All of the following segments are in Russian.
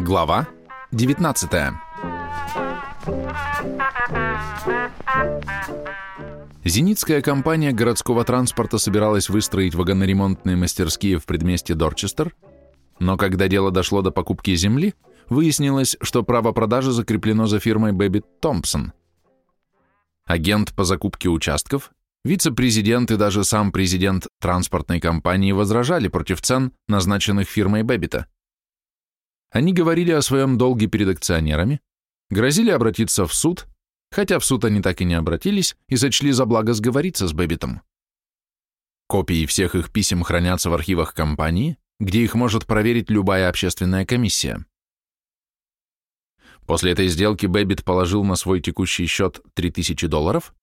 Глава 19 Зенитская компания городского транспорта собиралась выстроить вагоноремонтные мастерские в предместье Дорчестер, но когда дело дошло до покупки земли, выяснилось, что право продажи закреплено за фирмой Бэббит-Томпсон. Агент по закупке участков, вице-президент и даже сам президент транспортной компании возражали против цен, назначенных фирмой Бэббита. Они говорили о своем долге перед акционерами, грозили обратиться в суд, хотя в суд они так и не обратились и сочли за благо сговориться с Бэббитом. Копии всех их писем хранятся в архивах компании, где их может проверить любая общественная комиссия. После этой сделки Бэббит положил на свой текущий счет 3000 долларов,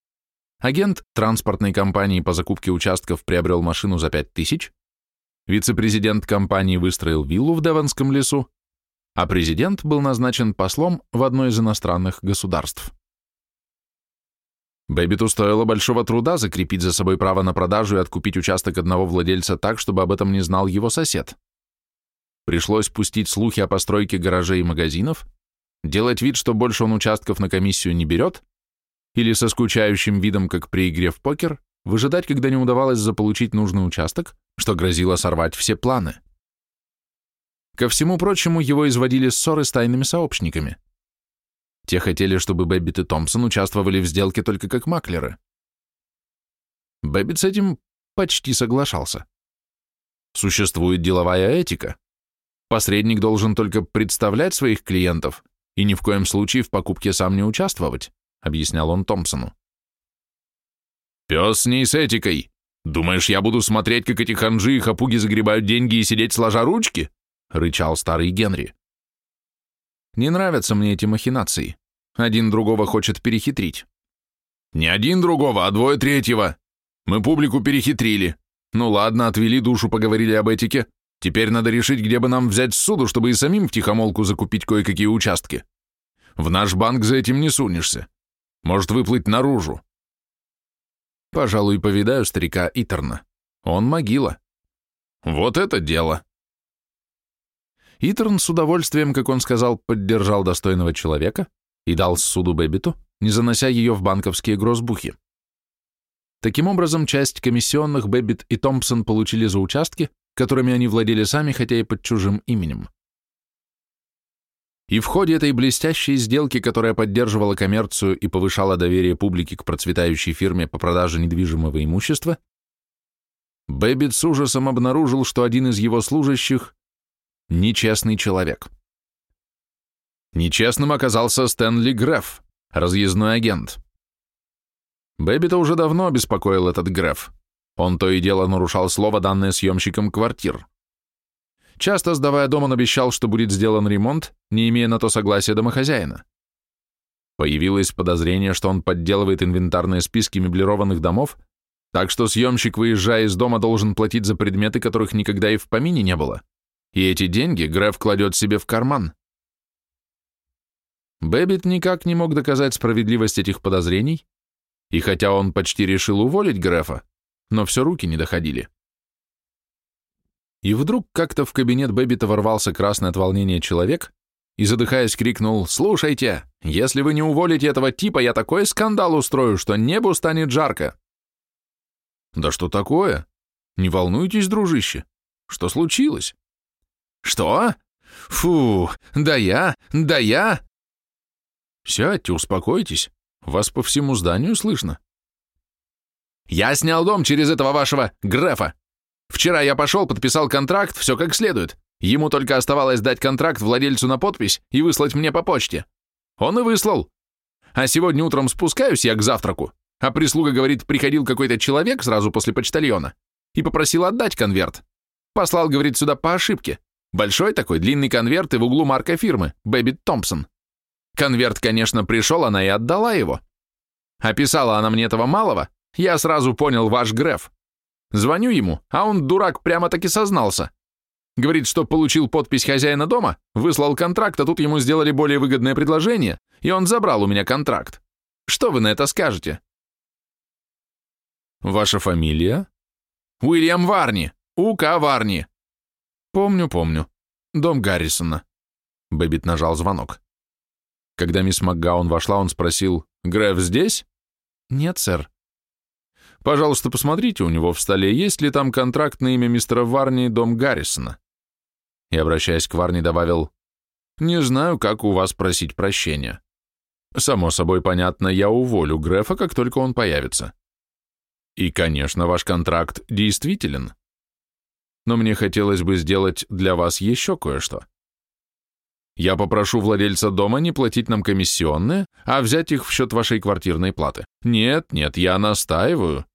агент транспортной компании по закупке участков приобрел машину за 5000, вице-президент компании выстроил виллу в Девонском лесу, а президент был назначен послом в одно из иностранных государств. Бэббиту стоило большого труда закрепить за собой право на продажу и откупить участок одного владельца так, чтобы об этом не знал его сосед. Пришлось пустить слухи о постройке гаражей и магазинов, делать вид, что больше он участков на комиссию не берет, или со скучающим видом, как при игре в покер, выжидать, когда не удавалось заполучить нужный участок, что грозило сорвать все планы. Ко всему прочему, его изводили ссоры с тайными сообщниками. Те хотели, чтобы Бэббит и Томпсон участвовали в сделке только как маклеры. Бэббит с этим почти соглашался. Существует деловая этика. Посредник должен только представлять своих клиентов, и ни в коем случае в покупке сам не участвовать», — объяснял он Томпсону. «Пес с ней с этикой. Думаешь, я буду смотреть, как эти ханжи и хапуги загребают деньги и сидеть сложа ручки?» — рычал старый Генри. «Не нравятся мне эти махинации. Один другого хочет перехитрить». «Не один другого, а двое третьего. Мы публику перехитрили. Ну ладно, отвели душу, поговорили об этике. Теперь надо решить, где бы нам взять суду, чтобы и самим в тихомолку закупить кое-какие участки. В наш банк за этим не сунешься. Может выплыть наружу. Пожалуй, повидаю старика Итерна. Он могила. Вот это дело. Итерн с удовольствием, как он сказал, поддержал достойного человека и дал ссуду Бэббиту, не занося ее в банковские гроссбухи. Таким образом, часть комиссионных Бэббит и Томпсон получили за участки, которыми они владели сами, хотя и под чужим именем. И в ходе этой блестящей сделки, которая поддерживала коммерцию и повышала доверие публики к процветающей фирме по продаже недвижимого имущества, Бэббит с ужасом обнаружил, что один из его служащих – нечестный человек. Нечестным оказался Стэнли Греф, разъездной агент. Бэббита уже давно беспокоил этот Греф. Он то и дело нарушал слово, данное съемщиком квартир. Часто, сдавая дом, он обещал, что будет сделан ремонт, не имея на то согласия домохозяина. Появилось подозрение, что он подделывает инвентарные списки меблированных домов, так что съемщик, выезжая из дома, должен платить за предметы, которых никогда и в помине не было. И эти деньги Греф кладет себе в карман. Бэббит никак не мог доказать справедливость этих подозрений, и хотя он почти решил уволить Грефа, но все руки не доходили. И вдруг как-то в кабинет Бэббита ворвался красный от волнения человек и, задыхаясь, крикнул «Слушайте, если вы не уволите этого типа, я такой скандал устрою, что небу станет жарко!» «Да что такое? Не волнуйтесь, дружище. Что случилось?» «Что? Фу, да я, да я!» «Сядьте, успокойтесь. Вас по всему зданию слышно. Я снял дом через этого вашего Грефа. Вчера я пошел, подписал контракт, все как следует. Ему только оставалось дать контракт владельцу на подпись и выслать мне по почте. Он и выслал. А сегодня утром спускаюсь я к завтраку, а прислуга говорит, приходил какой-то человек сразу после почтальона и попросил отдать конверт. Послал, говорит, сюда по ошибке. Большой такой длинный конверт и в углу марка фирмы, Бэббит Томпсон. Конверт, конечно, пришел, она и отдала его. Описала она мне этого малого, я сразу понял ваш Греф. Звоню ему, а он, дурак, прямо-таки сознался. Говорит, что получил подпись хозяина дома, выслал контракт, а тут ему сделали более выгодное предложение, и он забрал у меня контракт. Что вы на это скажете? Ваша фамилия? Уильям Варни. У коварни. Помню, помню. Дом Гаррисона. Бэббит нажал звонок. Когда мисс МакГаун вошла, он спросил, «Греф здесь?» «Нет, сэр». «Пожалуйста, посмотрите у него в столе, есть ли там контракт на имя мистера Варни дом Гаррисона». И, обращаясь к Варни, добавил, «Не знаю, как у вас просить прощения. Само собой понятно, я уволю Грефа, как только он появится. И, конечно, ваш контракт действителен. Но мне хотелось бы сделать для вас еще кое-что. Я попрошу владельца дома не платить нам комиссионные, а взять их в счет вашей квартирной платы. Нет, нет, я настаиваю.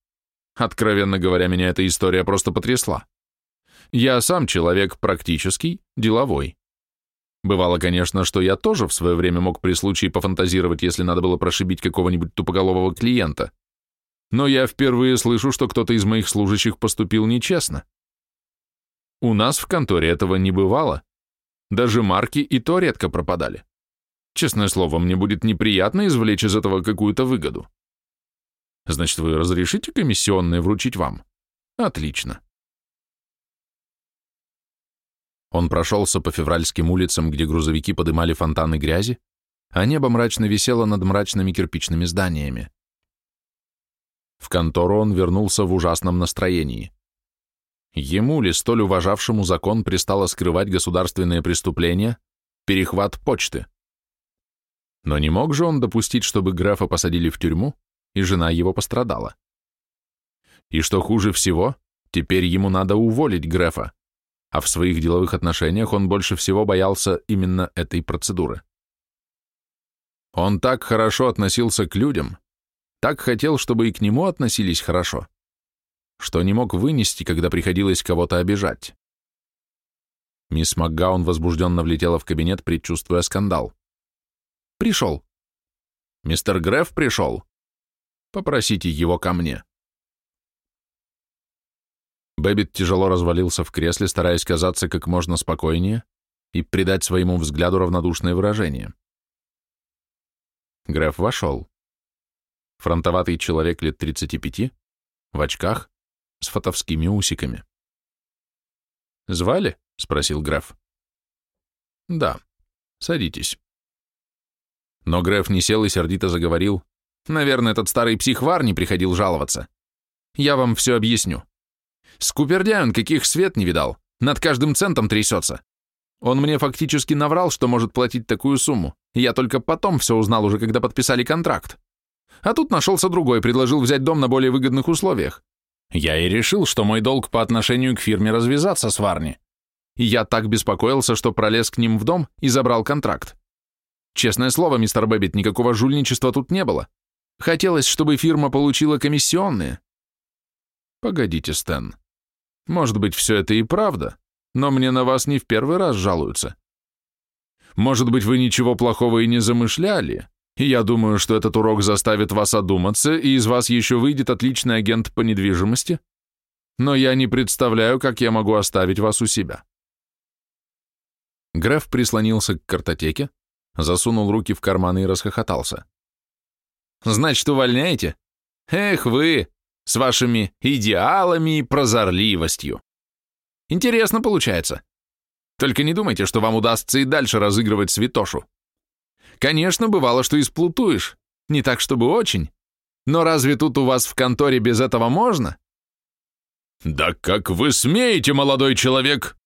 Откровенно говоря, меня эта история просто потрясла. Я сам человек практический, деловой. Бывало, конечно, что я тоже в свое время мог при случае пофантазировать, если надо было прошибить какого-нибудь тупоголового клиента. Но я впервые слышу, что кто-то из моих служащих поступил нечестно. У нас в конторе этого не бывало. Даже марки и то редко пропадали. Честное слово, мне будет неприятно извлечь из этого какую-то выгоду. Значит, вы разрешите комиссионные вручить вам? Отлично. Он прошелся по февральским улицам, где грузовики подымали фонтаны грязи, а небо мрачно висело над мрачными кирпичными зданиями. В контору он вернулся в ужасном настроении. Ему ли, столь уважавшему закон, пристало скрывать государственные преступления, перехват почты? Но не мог же он допустить, чтобы графа посадили в тюрьму, и жена его пострадала. И что хуже всего, теперь ему надо уволить графа а в своих деловых отношениях он больше всего боялся именно этой процедуры. Он так хорошо относился к людям, так хотел, чтобы и к нему относились хорошо, что не мог вынести, когда приходилось кого-то обижать. Мисс МакГаун возбужденно влетела в кабинет, предчувствуя скандал. «Пришел». «Мистер Греф пришел?» «Попросите его ко мне». Бэббит тяжело развалился в кресле, стараясь казаться как можно спокойнее и придать своему взгляду равнодушное выражение. Греф вошел. Фронтоватый человек лет 35, в очках, с фотовскими усиками. «Звали?» — спросил Греф. «Да. Садитесь». Но Греф не сел и сердито заговорил. «Наверное, этот старый психвар не приходил жаловаться. Я вам все объясню. Скупердяй он каких свет не видал, над каждым центом трясется. Он мне фактически наврал, что может платить такую сумму. Я только потом все узнал уже, когда подписали контракт. А тут нашелся другой, предложил взять дом на более выгодных условиях. Я и решил, что мой долг по отношению к фирме развязаться с Варни. И я так беспокоился, что пролез к ним в дом и забрал контракт. Честное слово, мистер Бэббит, никакого жульничества тут не было. Хотелось, чтобы фирма получила комиссионные. Погодите, Стэн. Может быть, все это и правда, но мне на вас не в первый раз жалуются. Может быть, вы ничего плохого и не замышляли, и я думаю, что этот урок заставит вас одуматься, и из вас еще выйдет отличный агент по недвижимости, но я не представляю, как я могу оставить вас у себя. Граф прислонился к картотеке, засунул руки в карманы и расхохотался. «Значит, увольняете? Эх вы, с вашими идеалами и прозорливостью. Интересно получается. Только не думайте, что вам удастся и дальше разыгрывать святошу. Конечно, бывало, что и сплутуешь, не так чтобы очень, но разве тут у вас в конторе без этого можно? Да как вы смеете, молодой человек?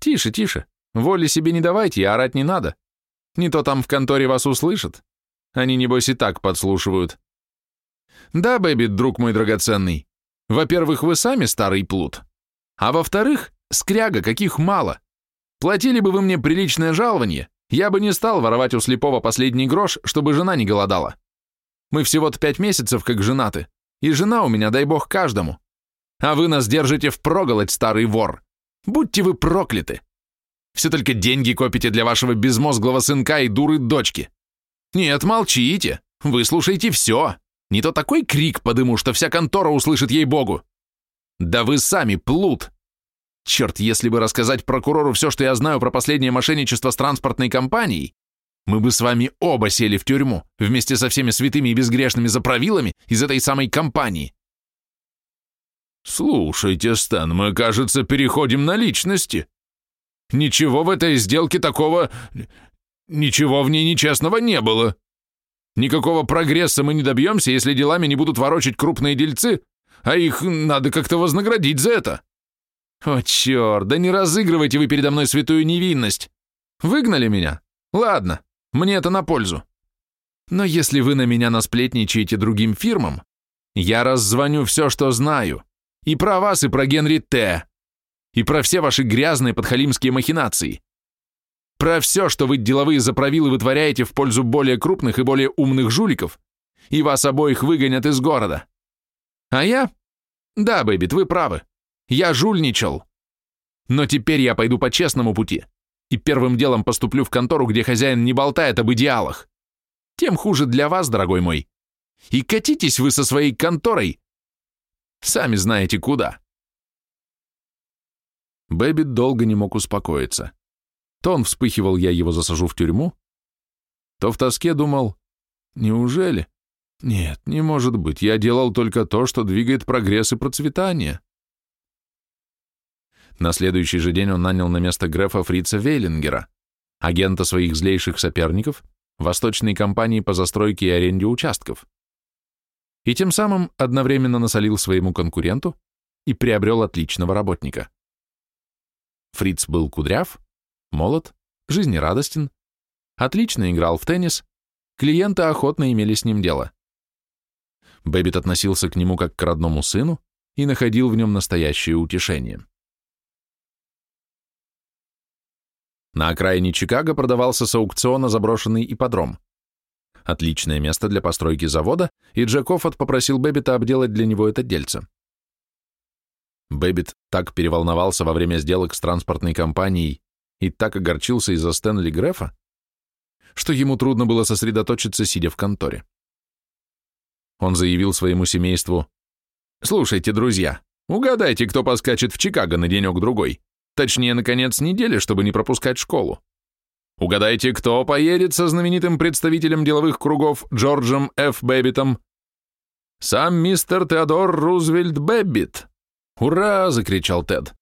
Тише, тише, воли себе не давайте и орать не надо. Не то там в конторе вас услышат. Они, небось, и так подслушивают. Да, Бэби, друг мой драгоценный. Во-первых, вы сами старый плут. А во-вторых, скряга, каких мало. Платили бы вы мне приличное жалование, я бы не стал воровать у слепого последний грош, чтобы жена не голодала. Мы всего-то пять месяцев как женаты, и жена у меня, дай бог, каждому. А вы нас держите впроголодь, старый вор. Будьте вы прокляты. Все только деньги копите для вашего безмозглого сынка и дуры дочки. Нет, молчите, выслушайте все. Не то такой крик подыму, что вся контора услышит ей-богу. Да вы сами плут. Черт, если бы рассказать прокурору все, что я знаю про последнее мошенничество с транспортной компанией, мы бы с вами оба сели в тюрьму, вместе со всеми святыми и безгрешными заправилами из этой самой компании. Слушайте, Стэн, мы, кажется, переходим на личности. Ничего в этой сделке такого... Ничего в ней нечестного не было. Никакого прогресса мы не добьемся, если делами не будут ворочать крупные дельцы, а их надо как-то вознаградить за это. О, черт, да не разыгрывайте вы передо мной святую невинность. Выгнали меня? Ладно, мне это на пользу. Но если вы на меня насплетничаете другим фирмам, я раззвоню все, что знаю. И про вас, и про Генри Т. И про все ваши грязные подхалимские махинации. Про все, что вы деловые заправилы вытворяете в пользу более крупных и более умных жуликов, и вас обоих выгонят из города. А я? Да, Бэббит, вы правы. Я жульничал. Но теперь я пойду по честному пути и первым делом поступлю в контору, где хозяин не болтает об идеалах. Тем хуже для вас, дорогой мой. И катитесь вы со своей конторой. Сами знаете куда. Бэби долго не мог успокоиться. То он вспыхивал, я его засажу в тюрьму, то в тоске думал, неужели? Нет, не может быть, я делал только то, что двигает прогресс и процветание. На следующий же день он нанял на место Грефа Фрица Вейлингера, агента своих злейших соперников, восточной компании по застройке и аренде участков. И тем самым одновременно насолил своему конкуренту и приобрел отличного работника. Фриц был кудряв, молод, жизнерадостен, отлично играл в теннис, клиенты охотно имели с ним дело. Бэббит относился к нему как к родному сыну и находил в нем настоящее утешение. На окраине Чикаго продавался с аукциона заброшенный ипподром. Отличное место для постройки завода, и Джек Оффорд попросил Бэббита обделать для него это дельце. Бэббит так переволновался во время сделок с транспортной компанией и так огорчился из-за Стэнли Грефа, что ему трудно было сосредоточиться, сидя в конторе. Он заявил своему семейству, «Слушайте, друзья, угадайте, кто поскачет в Чикаго на денек-другой. Точнее, на конец недели, чтобы не пропускать школу. Угадайте, кто поедет со знаменитым представителем деловых кругов Джорджем Ф. Бэббитом? Сам мистер Теодор Рузвельт Бэббит. «Ура!» — закричал Тед.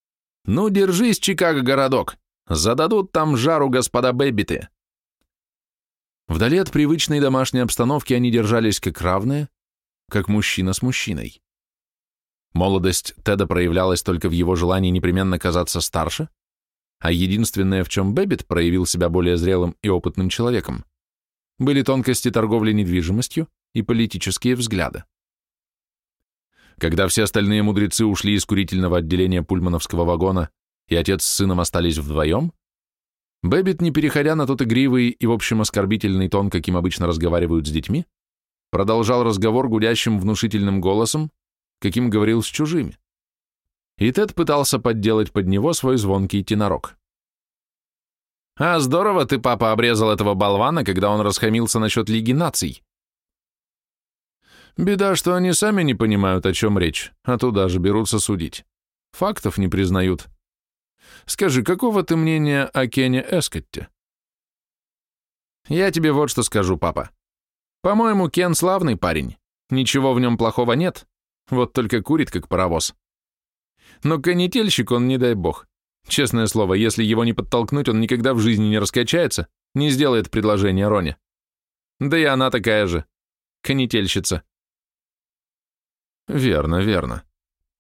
«Ну, держись, Чикаго, городок! Зададут там жару господа Бэббиты!» Вдали от привычной домашней обстановки они держались как равные, как мужчина с мужчиной. Молодость Теда проявлялась только в его желании непременно казаться старше, а единственное, в чем Бэббит проявил себя более зрелым и опытным человеком, были тонкости торговли недвижимостью и политические взгляды. Когда все остальные мудрецы ушли из курительного отделения пульмановского вагона, и отец с сыном остались вдвоем, Бэббит, не переходя на тот игривый и, в общем, оскорбительный тон, каким обычно разговаривают с детьми, продолжал разговор гудящим внушительным голосом, каким говорил с чужими. И Тед пытался подделать под него свой звонкий тенорок. «А здорово ты, папа, обрезал этого болвана, когда он расхамился насчет Лиги наций». Беда, что они сами не понимают, о чем речь, а туда же берутся судить. Фактов не признают. Скажи, какого ты мнения о Кене Эскотте? Я тебе вот что скажу, папа. По-моему, Кен славный парень. Ничего в нем плохого нет, вот только курит, как паровоз. Но канительщик он, не дай бог. Честное слово, если его не подтолкнуть, он никогда в жизни не раскачается, не сделает предложение Роне. Да и она такая же. Канительщица. Верно, верно.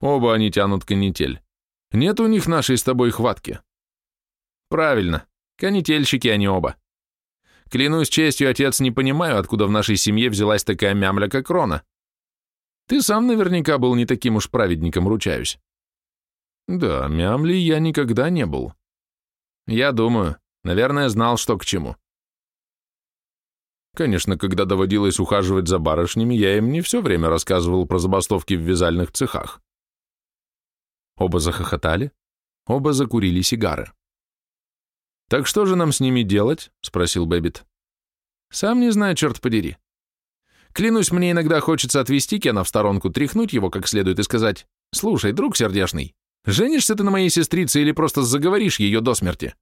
Оба они тянут канитель. Нет у них нашей с тобой хватки. Правильно. Канительщики они оба. Клянусь честью, отец, не понимаю, откуда в нашей семье взялась такая мямля, как Рона. Ты сам наверняка был не таким уж праведником, ручаюсь. Да, мямли я никогда не был. Я думаю, наверное, знал, что к чему. Конечно, когда доводилось ухаживать за барышнями, я им не все время рассказывал про забастовки в вязальных цехах. Оба захохотали, оба закурили сигары. «Так что же нам с ними делать?» — спросил Бэббит. «Сам не знаю, черт подери. Клянусь, мне иногда хочется отвести Кена в сторонку, тряхнуть его как следует и сказать, «Слушай, друг сердешный, женишься ты на моей сестрице или просто заговоришь ее до смерти?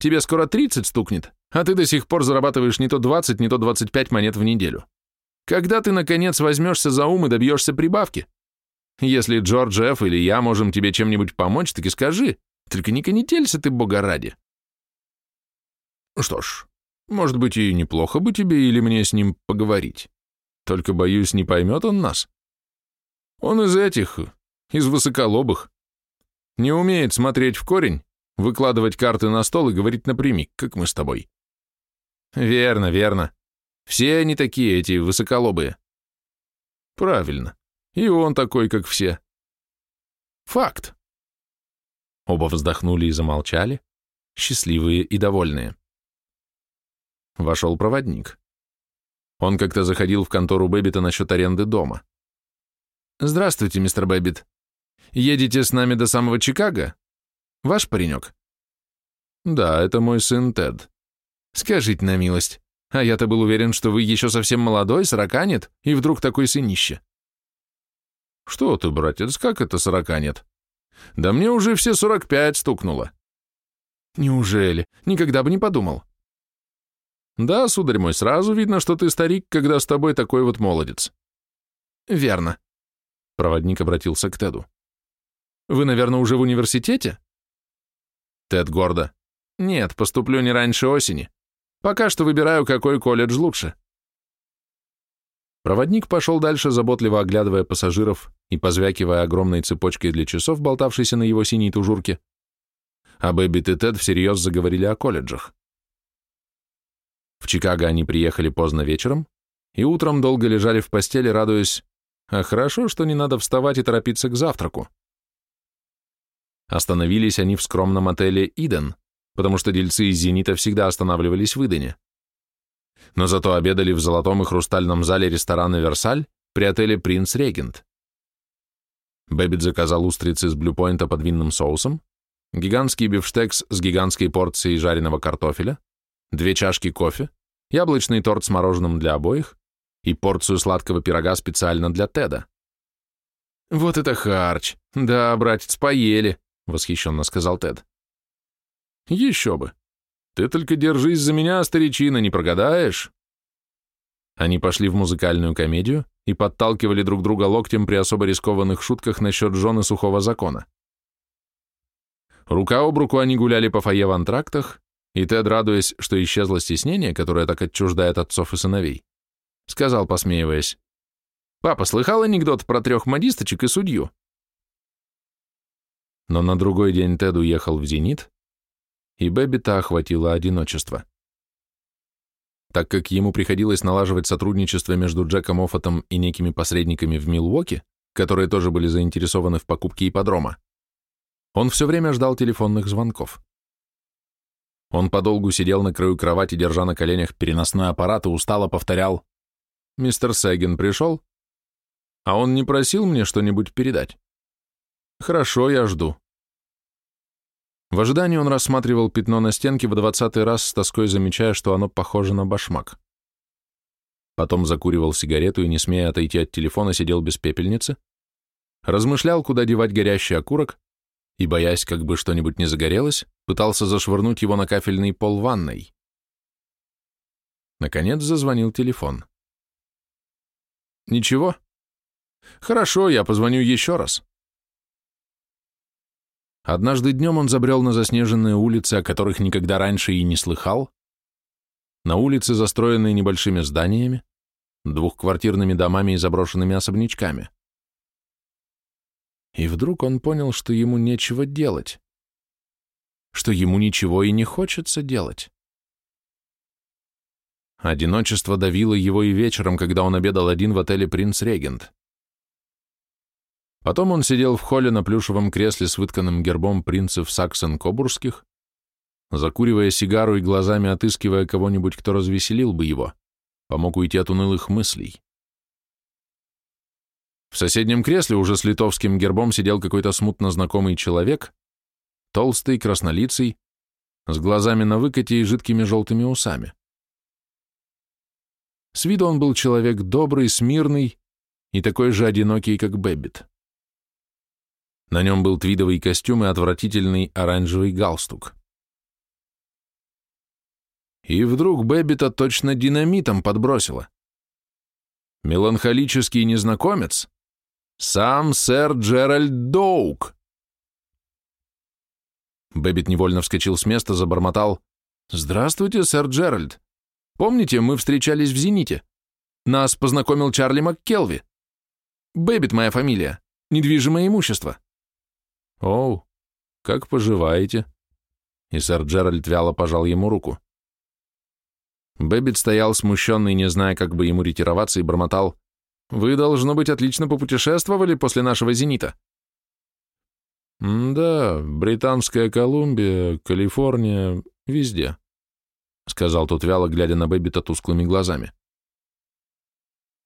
Тебе скоро 30 стукнет, а ты до сих пор зарабатываешь не то 20, не то 25 монет в неделю. Когда ты, наконец, возьмешься за ум и добьешься прибавки? Если Джордж Ф. или я можем тебе чем-нибудь помочь, так и скажи. Только не конетелься ты, бога ради. Что ж, может быть, и неплохо бы тебе или мне с ним поговорить. Только, боюсь, не поймет он нас. Он из этих, из высоколобых. Не умеет смотреть в корень, выкладывать карты на стол и говорить напрямик, как мы с тобой. Верно, верно. Все они такие, эти высоколобые. Правильно. И он такой, как все. Факт. Оба вздохнули и замолчали, счастливые и довольные. Вошел проводник. Он как-то заходил в контору Бэббита насчет аренды дома. «Здравствуйте, мистер Бэббит. Едете с нами до самого Чикаго? Ваш паренек?» «Да, это мой сын Тед. Скажите на милость, а я-то был уверен, что вы еще совсем молодой, сорока нет, и вдруг такой сынище». «Что ты, братец, как это сорока нет? Да мне уже все сорок пять стукнуло». «Неужели? Никогда бы не подумал». «Да, сударь мой, сразу видно, что ты старик, когда с тобой такой вот молодец». «Верно», — проводник обратился к Теду. «Вы, наверное, уже в университете?» Тед гордо. «Нет, поступлю не раньше осени. Пока что выбираю, какой колледж лучше». Проводник пошел дальше, заботливо оглядывая пассажиров и позвякивая огромной цепочкой для часов, болтавшейся на его синей тужурке. А Бэббит и Тед всерьез заговорили о колледжах. В Чикаго они приехали поздно вечером и утром долго лежали в постели, радуясь, а хорошо, что не надо вставать и торопиться к завтраку. Остановились они в скромном отеле «Иден», потому что дельцы из «Зенита» всегда останавливались в Идене но зато обедали в золотом и хрустальном зале ресторана «Версаль» при отеле «Принц Регент». Бэббит заказал устрицы с блюпоинта под винным соусом, гигантский бифштекс с гигантской порцией жареного картофеля, две чашки кофе, яблочный торт с мороженым для обоих и порцию сладкого пирога специально для Теда. «Вот это харч! Да, братец, поели!» — восхищенно сказал Тед. «Еще бы! Ты только держись за меня, старичина, не прогадаешь. Они пошли в музыкальную комедию и подталкивали друг друга локтем при особо рискованных шутках насчет жены сухого закона. Рука об руку они гуляли по фойе в антрактах, и Тед, радуясь, что исчезло стеснение, которое так отчуждает отцов и сыновей, сказал, посмеиваясь, «Папа, слыхал анекдот про трех модисточек и судью?» Но на другой день Тед уехал в «Зенит», и Бэббита охватило одиночество. Так как ему приходилось налаживать сотрудничество между Джеком Оффатом и некими посредниками в Милуоке, которые тоже были заинтересованы в покупке ипподрома, он все время ждал телефонных звонков. Он подолгу сидел на краю кровати, держа на коленях переносной аппарат и устало повторял «Мистер Сегин пришел?» А он не просил мне что-нибудь передать. «Хорошо, я жду. В ожидании он рассматривал пятно на стенке в двадцатый раз с тоской замечая, что оно похоже на башмак. Потом закуривал сигарету и, не смея отойти от телефона, сидел без пепельницы, размышлял, куда девать горящий окурок, и, боясь, как бы что-нибудь не загорелось, пытался зашвырнуть его на кафельный пол ванной. Наконец зазвонил телефон. «Ничего? Хорошо, я позвоню еще раз». Однажды днем он забрел на заснеженные улицы, о которых никогда раньше и не слыхал, на улицы, застроенные небольшими зданиями, двухквартирными домами и заброшенными особнячками. И вдруг он понял, что ему нечего делать, что ему ничего и не хочется делать. Одиночество давило его и вечером, когда он обедал один в отеле «Принц Регент». Потом он сидел в холле на плюшевом кресле с вытканным гербом принцев Саксон-Кобурских, закуривая сигару и глазами отыскивая кого-нибудь, кто развеселил бы его, помог уйти от унылых мыслей. В соседнем кресле уже с литовским гербом сидел какой-то смутно знакомый человек, толстый, краснолицый, с глазами на выкате и жидкими желтыми усами. С виду он был человек добрый, смирный и такой же одинокий, как Бэббит. На нем был твидовый костюм и отвратительный оранжевый галстук. И вдруг Бэббита точно динамитом подбросило. Меланхолический незнакомец, Сам сэр Джеральд Доук. Бэббит невольно вскочил с места, забормотал. «Здравствуйте, сэр Джеральд. Помните, мы встречались в «Зените»? Нас познакомил Чарли МакКелви. Бэббит моя фамилия. Недвижимое имущество». «Оу, как поживаете?» И сэр Джеральд вяло пожал ему руку. Бэббит стоял смущенный, не зная, как бы ему ретироваться, и бормотал. «Вы, должно быть, отлично попутешествовали после нашего «Зенита». «Да, Британская Колумбия, Калифорния, везде», — сказал тот вяло, глядя на Бэббита тусклыми глазами.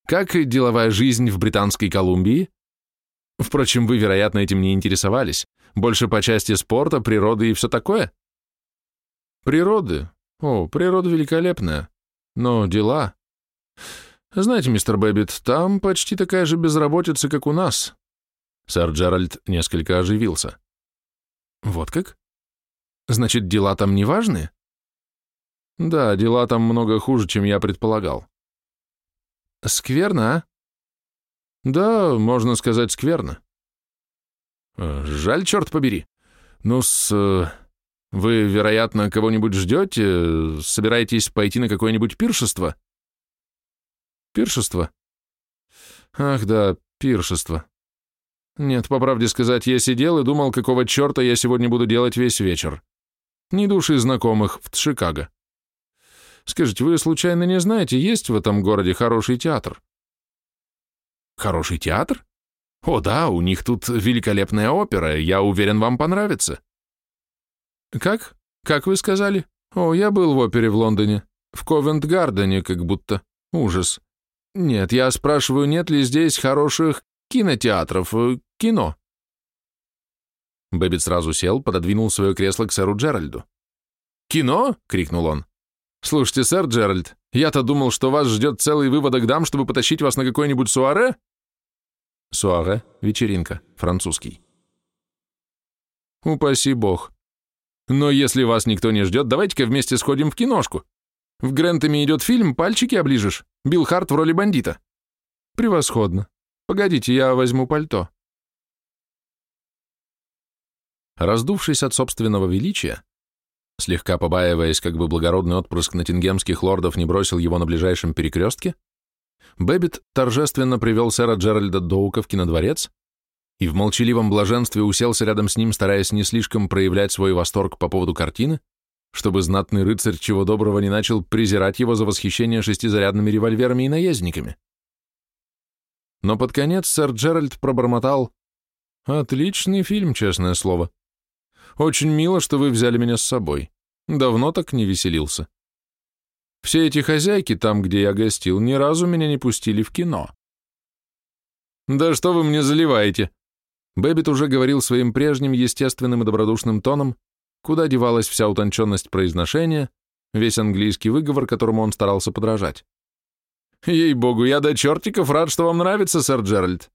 «Как деловая жизнь в Британской Колумбии?» Впрочем, вы, вероятно, этим не интересовались. Больше по части спорта, природы и все такое? Природы? О, природа великолепная. Но дела... Знаете, мистер Бэббит, там почти такая же безработица, как у нас. Сэр Джеральд несколько оживился. Вот как? Значит, дела там неважные? Да, дела там много хуже, чем я предполагал. Скверно, а? Да, можно сказать, скверно. Э, жаль, черт побери. Ну, с... Э, вы, вероятно, кого-нибудь ждете? Собираетесь пойти на какое-нибудь пиршество? Пиршество? Ах да, пиршество. Нет, по правде сказать, я сидел и думал, какого черта я сегодня буду делать весь вечер. Ни души знакомых в Чикаго. Скажите, вы случайно не знаете, есть в этом городе хороший театр? Хороший театр? О да, у них тут великолепная опера, я уверен, вам понравится. Как? Как вы сказали? О, я был в опере в Лондоне. В Ковент-Гардене как будто. Ужас. Нет, я спрашиваю, нет ли здесь хороших кинотеатров, э, кино? Бэббит сразу сел, пододвинул свое кресло к сэру Джеральду. «Кино?» — крикнул он. «Слушайте, сэр Джеральд, я-то думал, что вас ждет целый выводок дам, чтобы потащить вас на какое-нибудь суаре?» Суаре – вечеринка, французский. Упаси бог. Но если вас никто не ждет, давайте-ка вместе сходим в киношку. В Грентами идет фильм «Пальчики оближешь». Билл Харт в роли бандита. Превосходно. Погодите, я возьму пальто. Раздувшись от собственного величия, слегка побаиваясь, как бы благородный отпрыск натингемских лордов не бросил его на ближайшем перекрестке, Бэббит торжественно привел сэра Джеральда Доука в кинодворец и в молчаливом блаженстве уселся рядом с ним, стараясь не слишком проявлять свой восторг по поводу картины, чтобы знатный рыцарь чего доброго не начал презирать его за восхищение шестизарядными револьверами и наездниками. Но под конец сэр Джеральд пробормотал «Отличный фильм, честное слово. Очень мило, что вы взяли меня с собой. Давно так не веселился». Все эти хозяйки там, где я гостил, ни разу меня не пустили в кино. Да что вы мне заливаете? Бэббит уже говорил своим прежним естественным и добродушным тоном, куда девалась вся утонченность произношения, весь английский выговор, которому он старался подражать. «Ей-богу, я до чертиков рад, что вам нравится, сэр Джеральд!»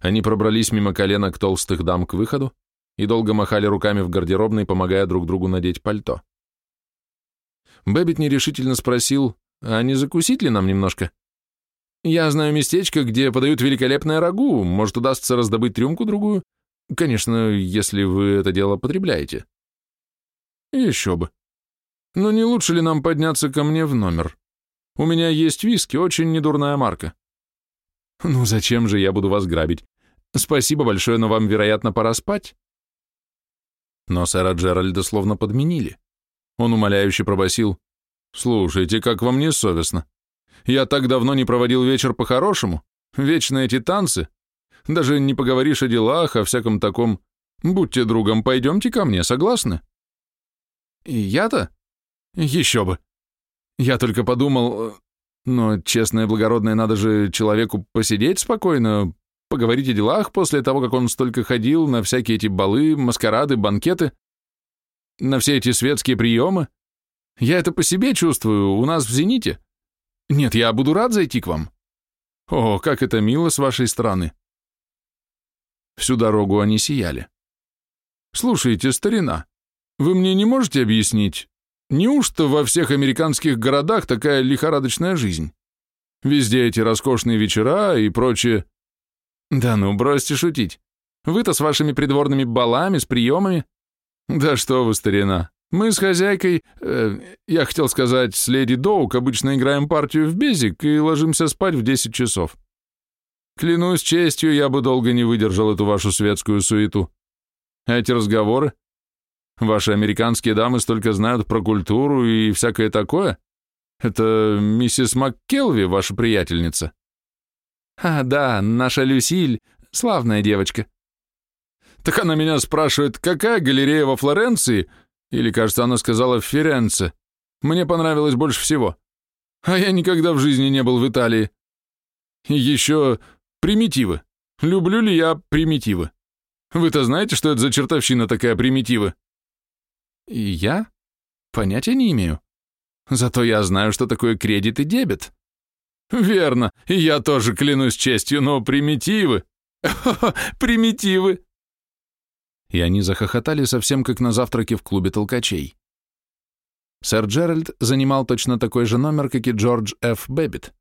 Они пробрались мимо коленок толстых дам к выходу и долго махали руками в гардеробной, помогая друг другу надеть пальто. Бэббит нерешительно спросил, а не закусить ли нам немножко? Я знаю местечко, где подают великолепное рагу, может, удастся раздобыть рюмку-другую? Конечно, если вы это дело потребляете. Еще бы. Но не лучше ли нам подняться ко мне в номер? У меня есть виски, очень недурная марка. Ну зачем же я буду вас грабить? Спасибо большое, но вам, вероятно, пора спать. Но сэра Джеральда словно подменили. Он умоляюще пробасил. «Слушайте, как вам не совестно? Я так давно не проводил вечер по-хорошему. Вечно эти танцы. Даже не поговоришь о делах, о всяком таком. Будьте другом, пойдемте ко мне, согласны?» «И я-то? Еще бы. Я только подумал, но, честное благородное, надо же человеку посидеть спокойно, поговорить о делах после того, как он столько ходил на всякие эти балы, маскарады, банкеты на все эти светские приемы? Я это по себе чувствую, у нас в «Зените». Нет, я буду рад зайти к вам. О, как это мило с вашей стороны. Всю дорогу они сияли. Слушайте, старина, вы мне не можете объяснить, неужто во всех американских городах такая лихорадочная жизнь? Везде эти роскошные вечера и прочее. Да ну, бросьте шутить. Вы-то с вашими придворными балами, с приемами. Да что вы, старина. Мы с хозяйкой, э, я хотел сказать, с леди Доук обычно играем партию в безик и ложимся спать в 10 часов. Клянусь честью, я бы долго не выдержал эту вашу светскую суету. А эти разговоры? Ваши американские дамы столько знают про культуру и всякое такое? Это миссис МакКелви, ваша приятельница? А, да, наша Люсиль, славная девочка. Так она меня спрашивает, какая галерея во Флоренции? Или, кажется, она сказала в Ференце. Мне понравилось больше всего. А я никогда в жизни не был в Италии. И еще примитивы. Люблю ли я примитивы? Вы-то знаете, что это за чертовщина такая примитивы? И я? Понятия не имею. Зато я знаю, что такое кредит и дебет. Верно, и я тоже клянусь честью, но примитивы. примитивы. И они захохотали совсем как на завтраке в клубе толкачей. Сэр Джеральд занимал точно такой же номер, как и Джордж Ф. Бэббит,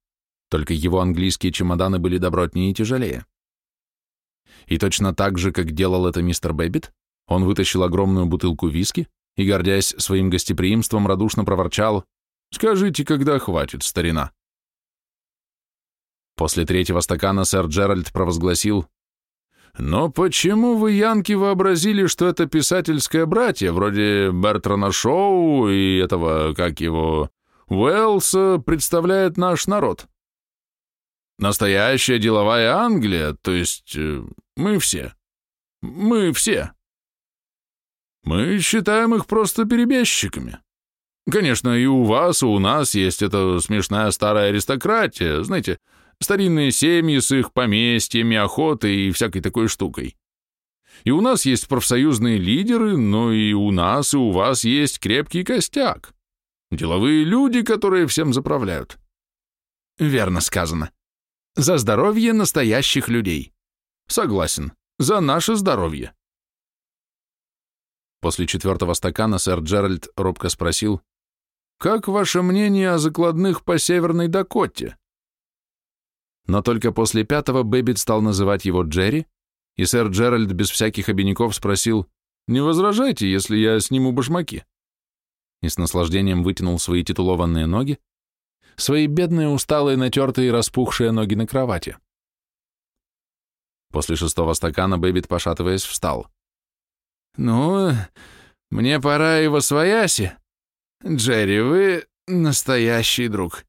только его английские чемоданы были добротнее и тяжелее. И точно так же, как делал это мистер Бэббит, он вытащил огромную бутылку виски и, гордясь своим гостеприимством, радушно проворчал «Скажите, когда хватит, старина?» После третьего стакана сэр Джеральд провозгласил «Но почему вы, Янки, вообразили, что эта писательская братия, вроде Бертрана Шоу и этого, как его, Уэллса, представляет наш народ? Настоящая деловая Англия, то есть э, мы все. Мы все. Мы считаем их просто перебежчиками. Конечно, и у вас, и у нас есть эта смешная старая аристократия, знаете, старинные семьи с их поместьями, охотой и всякой такой штукой. И у нас есть профсоюзные лидеры, но и у нас, и у вас есть крепкий костяк. Деловые люди, которые всем заправляют. Верно сказано. За здоровье настоящих людей. Согласен. За наше здоровье. После четвертого стакана сэр Джеральд робко спросил, «Как ваше мнение о закладных по Северной Дакоте?» Но только после пятого Бэббит стал называть его Джерри, и сэр Джеральд без всяких обиняков спросил, «Не возражаете, если я сниму башмаки?» И с наслаждением вытянул свои титулованные ноги, свои бедные, усталые, натертые и распухшие ноги на кровати. После шестого стакана Бэббит, пошатываясь, встал. «Ну, мне пора восвояси. Джерри, вы настоящий друг.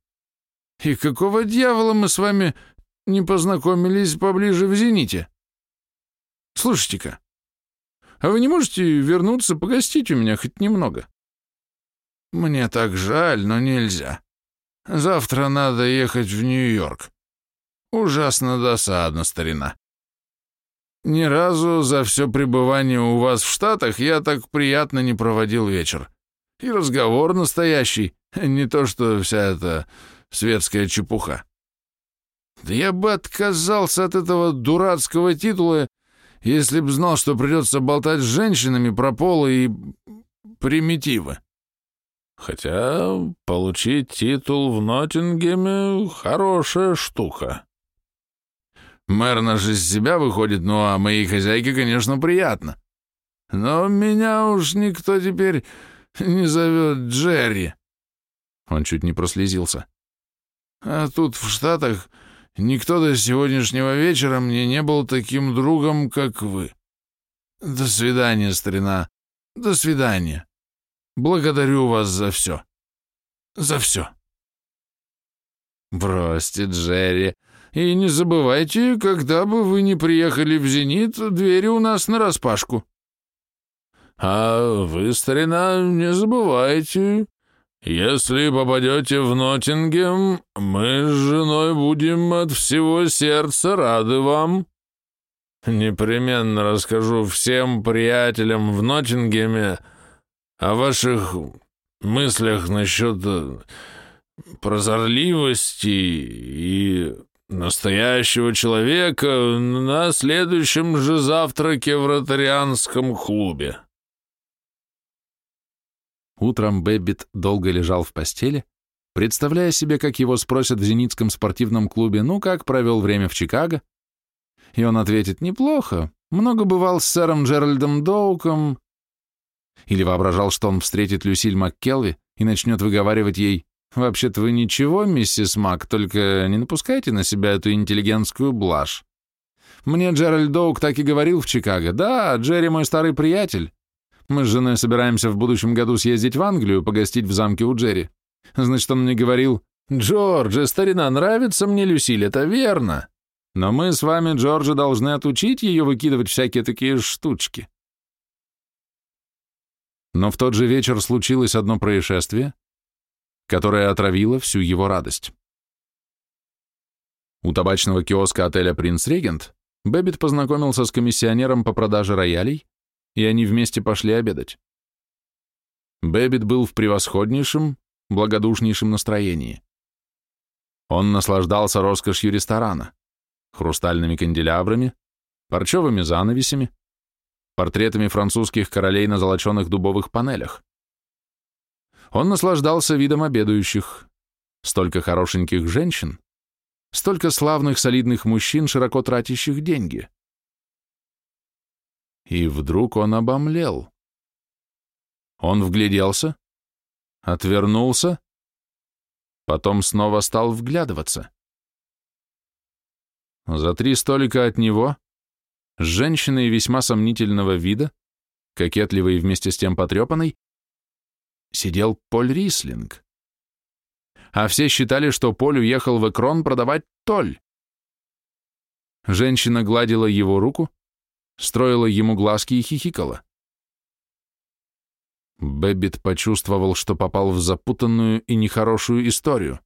И какого дьявола мы с вами не познакомились поближе в «Зените»? Слушайте-ка, а вы не можете вернуться погостить у меня хоть немного? Мне так жаль, но нельзя. Завтра надо ехать в Нью-Йорк. Ужасно досадно, старина. Ни разу за все пребывание у вас в Штатах я так приятно не проводил вечер. И разговор настоящий, не то что вся эта светская чепуха. Да я бы отказался от этого дурацкого титула, если б знал, что придется болтать с женщинами про полы и примитивы. Хотя получить титул в Ноттингеме — хорошая штука. Мэр наш из себя выходит, ну а моей хозяйке, конечно, приятно. Но меня уж никто теперь не зовет Джерри. Он чуть не прослезился. А тут в Штатах никто до сегодняшнего вечера мне не был таким другом, как вы. До свидания, старина. До свидания. Благодарю вас за все. За все. Бросьте, Джерри. И не забывайте, когда бы вы не приехали в «Зенит», двери у нас нараспашку. А вы, старина, не забывайте, если попадете в Ноттингем, мы с женой будем от всего сердца рады вам. Непременно расскажу всем приятелям в Ноттингеме о ваших мыслях насчет прозорливости и настоящего человека на следующем же завтраке в ротарианском клубе. Утром Бэббит долго лежал в постели, представляя себе, как его спросят в Зенитском спортивном клубе, ну, как провел время в Чикаго, И он ответит, неплохо, много бывал с сэром Джеральдом Доуком. Или воображал, что он встретит Люсиль МакКелви и начнет выговаривать ей, «Вообще-то вы ничего, миссис Мак, только не напускайте на себя эту интеллигентскую блажь. Мне Джеральд Доук так и говорил в Чикаго. Да, Джерри мой старый приятель. Мы с женой собираемся в будущем году съездить в Англию, погостить в замке у Джерри. Значит, он мне говорил, «Джордж, старина, нравится мне Люсиль, это верно. Но мы с вами, Джорджи, должны отучить ее выкидывать всякие такие штучки». Но в тот же вечер случилось одно происшествие, которое отравило всю его радость. У табачного киоска отеля «Принц Регент» Бэббит познакомился с комиссионером по продаже роялей, и они вместе пошли обедать. Бэббит был в превосходнейшем, благодушнейшем настроении. Он наслаждался роскошью ресторана, хрустальными канделябрами, парчевыми занавесями, портретами французских королей на золоченых дубовых панелях. Он наслаждался видом обедающих, столько хорошеньких женщин, столько славных солидных мужчин, широко тратящих деньги. И вдруг он обомлел. Он вгляделся, отвернулся, потом снова стал вглядываться. За три столика от него, с женщиной весьма сомнительного вида, кокетливой и вместе с тем потрепанной, сидел Поль Рислинг. А все считали, что Поль уехал в Экрон продавать толь. Женщина гладила его руку, строила ему глазки и хихикала. Бэббит почувствовал, что попал в запутанную и нехорошую историю.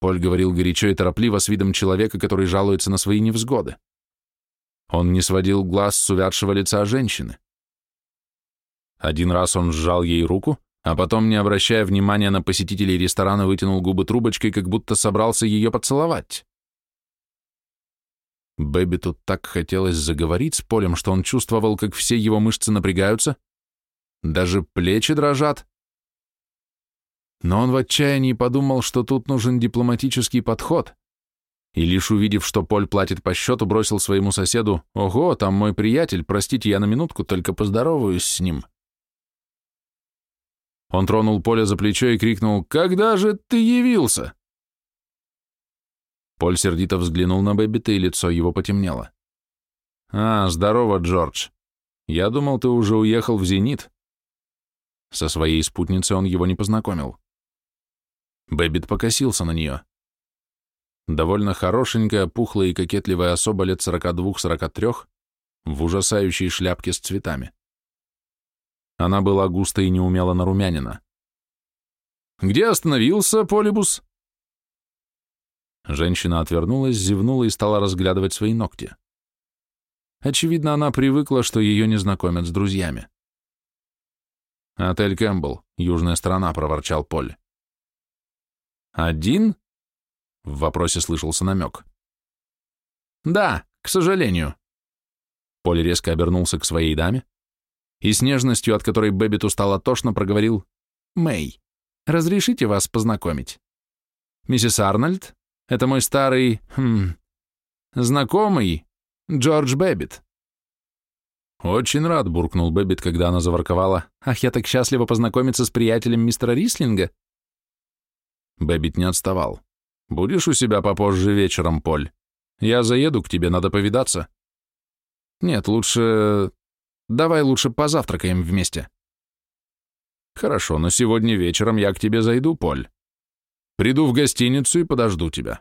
Поль говорил горячо и торопливо с видом человека, который жалуется на свои невзгоды. Он не сводил глаз с увядшего лица женщины. Один раз он сжал ей руку, а потом, не обращая внимания на посетителей ресторана, вытянул губы трубочкой, как будто собрался ее поцеловать. Бэби тут так хотелось заговорить с Полем, что он чувствовал, как все его мышцы напрягаются, даже плечи дрожат. Но он в отчаянии подумал, что тут нужен дипломатический подход, и лишь увидев, что Поль платит по счету, бросил своему соседу «Ого, там мой приятель, простите, я на минутку только поздороваюсь с ним». Он тронул Поля за плечо и крикнул «Когда же ты явился?» Поль сердито взглянул на Бэббита, и лицо его потемнело. «А, здорово, Джордж. Я думал, ты уже уехал в «Зенит». Со своей спутницей он его не познакомил. Бэббит покосился на нее. Довольно хорошенькая, пухлая и кокетливая особа лет 42-43 в ужасающей шляпке с цветами. Она была густо и неумело нарумянина. «Где остановился, Полибус?» Женщина отвернулась, зевнула и стала разглядывать свои ногти. Очевидно, она привыкла, что ее не знакомят с друзьями. «Отель Кэмпбелл, южная страна», — проворчал Поль. «Один?» — в вопросе слышался намек. «Да, к сожалению». Поль резко обернулся к своей даме и с нежностью, от которой Бэббиту стало тошно, проговорил «Мэй, разрешите вас познакомить? Миссис Арнольд, это мой старый... Хм, знакомый Джордж Бэббит». «Очень рад», — буркнул Бэббит, когда она заворковала. «Ах, я так счастлива познакомиться с приятелем мистера Рислинга». Бэббит не отставал. «Будешь у себя попозже вечером, Поль? Я заеду к тебе, надо повидаться». «Нет, лучше... Давай лучше позавтракаем вместе». «Хорошо, но сегодня вечером я к тебе зайду, Поль. Приду в гостиницу и подожду тебя.